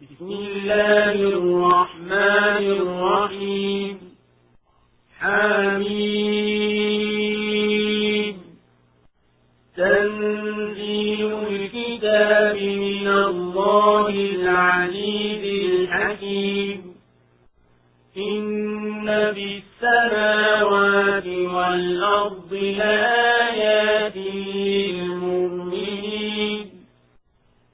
بسم الله الرحمن الرحيم. حميد تنزيل الكتاب من الله العزيز الحكيم. إن بالسماوات والأرض لآيات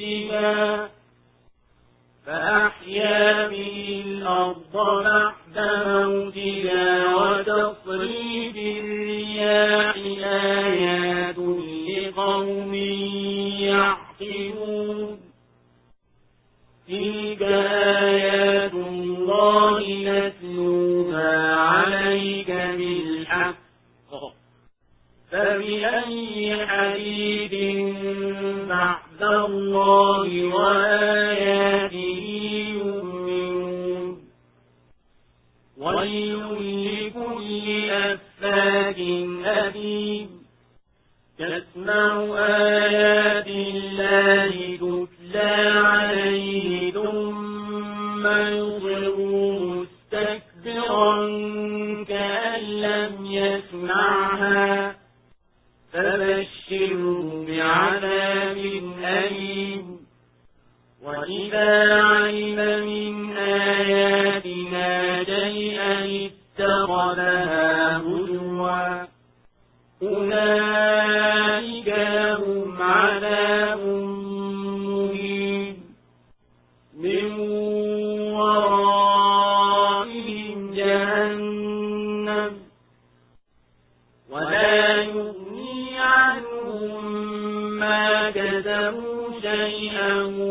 موتها فأحيا به الأرض بعد موتها وتصريف الرياح آيات لقوم يعقلون. تلك آيات الله نتلوها عليك بالحق. فبأي حديث الله وآياته يؤمنون. ويل لكل أفاك أثيم. تسمع آيات الله تتلى عليه ثم يصر مستكبرا كأن لم يسمعها. فبشره بعذاب أليم. وإذا علم من آياتنا شيئا اتخذها هزوا. أولئك لهم عذاب مهين. من ورائهم جهنم. ولا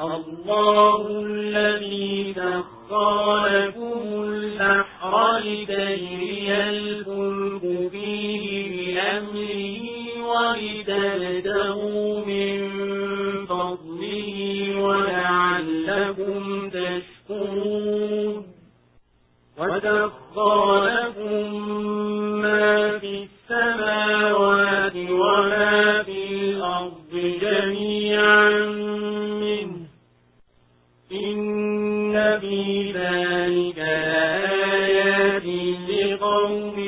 الله الذي سخر لكم البحر لتجري الفلك فيه بأمره ولتبتغوا من فضله ولعلكم تشكرون. وسخر لكم ما في السماوات ذلك آيات لقوم